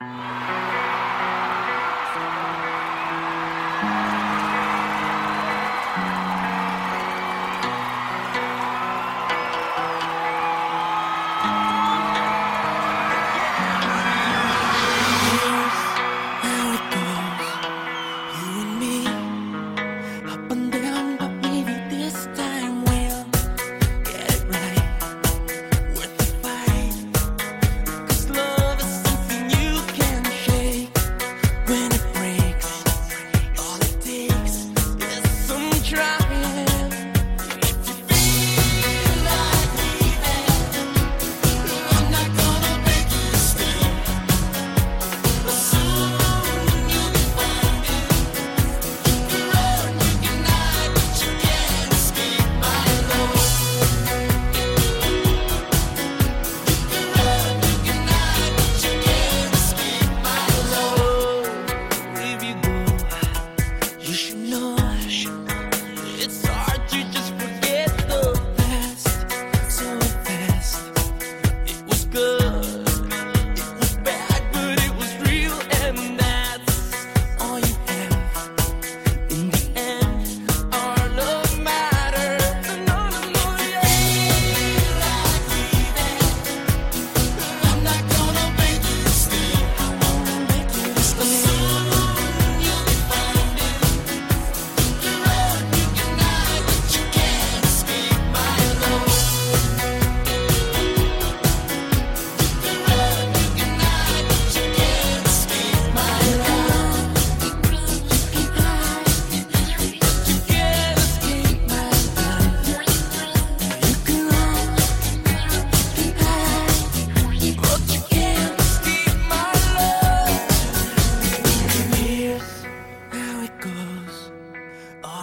you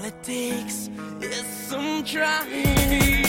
all it takes is some trying.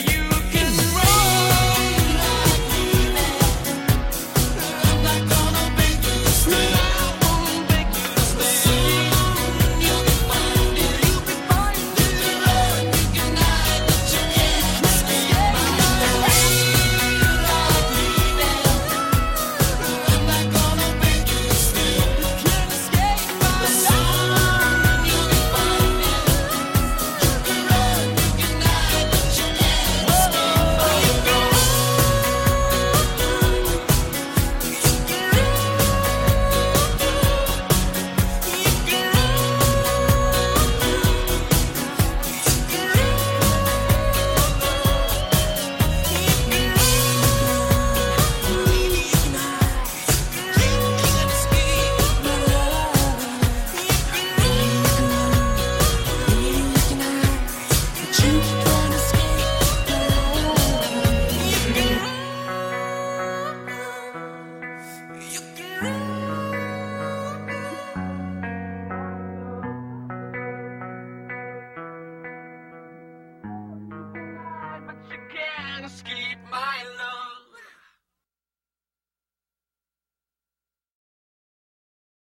keep my love.